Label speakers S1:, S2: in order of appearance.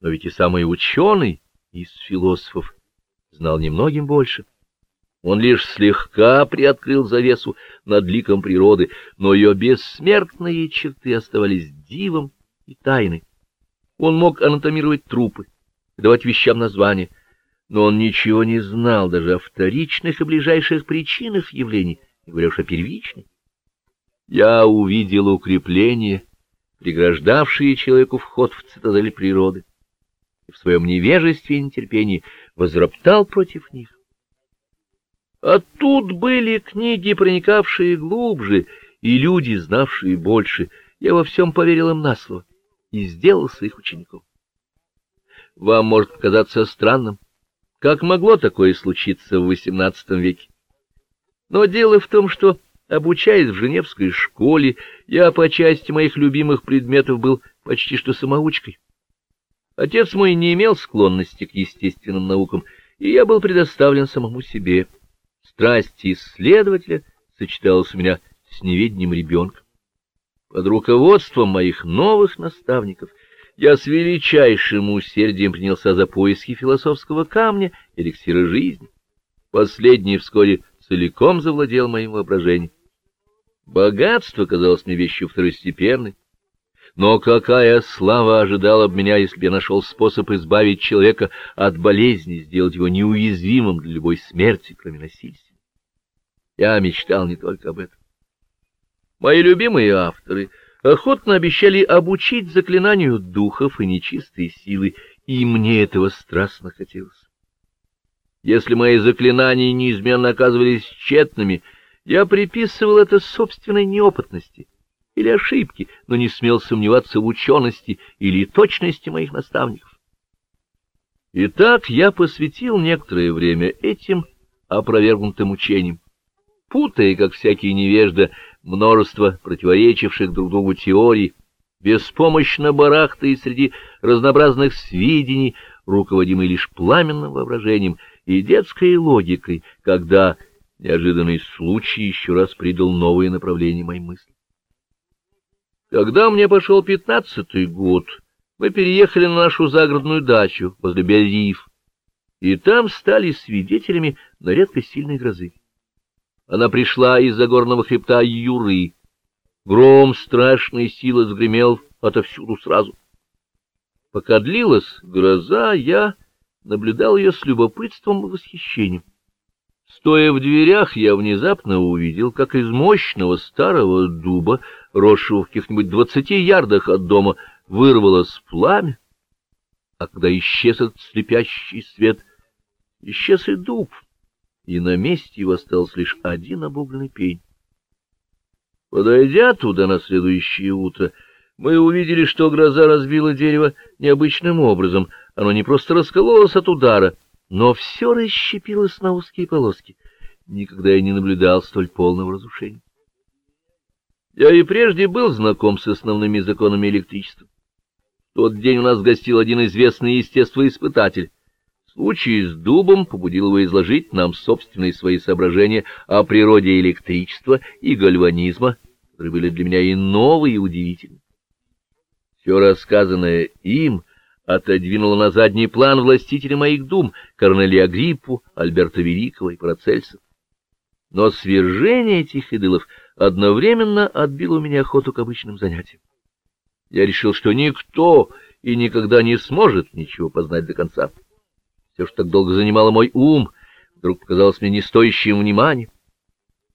S1: Но ведь и самый ученый из философов знал немногим больше. Он лишь слегка приоткрыл завесу над ликом природы, но ее бессмертные черты оставались дивом и тайной. Он мог анатомировать трупы, давать вещам названия, но он ничего не знал даже о вторичных и ближайших причинах явлений, не говоря уж о первичной. Я увидел укрепление, преграждавшие человеку вход в цитадель природы, и в своем невежестве и нетерпении возроптал против них. А тут были книги, проникавшие глубже, и люди, знавшие больше. Я во всем поверил им на слово и сделался их учеником. Вам может показаться странным, как могло такое случиться в XVIII веке. Но дело в том, что, обучаясь в Женевской школе, я по части моих любимых предметов был почти что самоучкой. Отец мой не имел склонности к естественным наукам, и я был предоставлен самому себе. Страсть исследователя сочеталась у меня с неведением ребенка. Под руководством моих новых наставников я с величайшим усердием принялся за поиски философского камня, эликсира жизни. Последний вскоре целиком завладел моим воображением. Богатство казалось мне вещью второстепенной, но какая слава ожидала бы меня, если бы я нашел способ избавить человека от болезни, сделать его неуязвимым для любой смерти, кроме насильства? Я мечтал не только об этом. Мои любимые авторы охотно обещали обучить заклинанию духов и нечистой силы, и мне этого страстно хотелось. Если мои заклинания неизменно оказывались тщетными, я приписывал это собственной неопытности — или ошибки, но не смел сомневаться в учености или точности моих наставников. Итак, я посвятил некоторое время этим опровергнутым учениям, путая, как всякий невежда, множество противоречивших друг другу теорий, беспомощно барахтая среди разнообразных сведений, руководимый лишь пламенным воображением и детской логикой, когда неожиданный случай еще раз придал новые направления моим мыслям. Когда мне пошел пятнадцатый год, мы переехали на нашу загородную дачу возле Бельриф, и там стали свидетелями на редкость сильной грозы. Она пришла из-за горного хребта Юры. Гром страшной силы сгремел отовсюду сразу. Пока длилась гроза, я наблюдал ее с любопытством и восхищением. Стоя в дверях, я внезапно увидел, как из мощного старого дуба, росшего в каких-нибудь двадцати ярдах от дома, вырвалось пламя, а когда исчез этот слепящий свет, исчез и дуб, и на месте его остался лишь один обугленный пень. Подойдя туда на следующее утро, мы увидели, что гроза разбила дерево необычным образом, оно не просто раскололось от удара — но все расщепилось на узкие полоски. Никогда я не наблюдал столь полного разрушения. Я и прежде был знаком с основными законами электричества. В тот день у нас гостил один известный естествоиспытатель. Случай с дубом побудил его изложить нам собственные свои соображения о природе электричества и гальванизма, которые были для меня и новые, и удивительны. Все рассказанное им отодвинула на задний план властителя моих дум, Корнелия Гриппу, Альберта Великого и Парацельса. Но свержение этих идолов одновременно отбило у меня охоту к обычным занятиям. Я решил, что никто и никогда не сможет ничего познать до конца. Все, что так долго занимало мой ум, вдруг показалось мне не стоящим внимания.